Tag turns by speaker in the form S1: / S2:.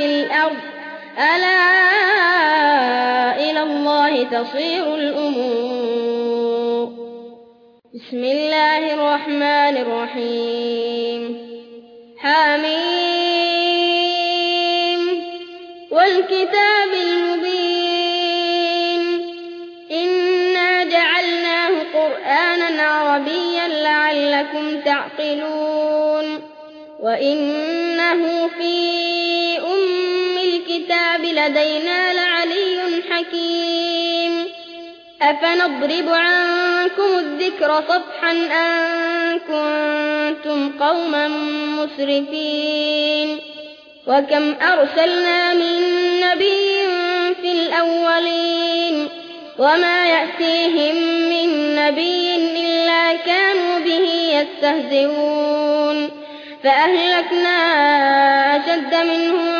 S1: في الأرض. ألا إلى الله تصير الأمور. بسم الله الرحمن الرحيم. حميم. والكتاب المبين. إنا جعلناه قرآنا عربيا لعلكم تعقلون. وإنه في أم الكتاب لدينا لعلي حكيم. أفنضرب عنكم الذكر صفحا أن كنتم قوما مسرفين؟ وكم أرسلنا من نبي في الأولين؟ وما يأتيهم من نبي إلا كانوا به يستهزئون. فأهلكنا أشد منهم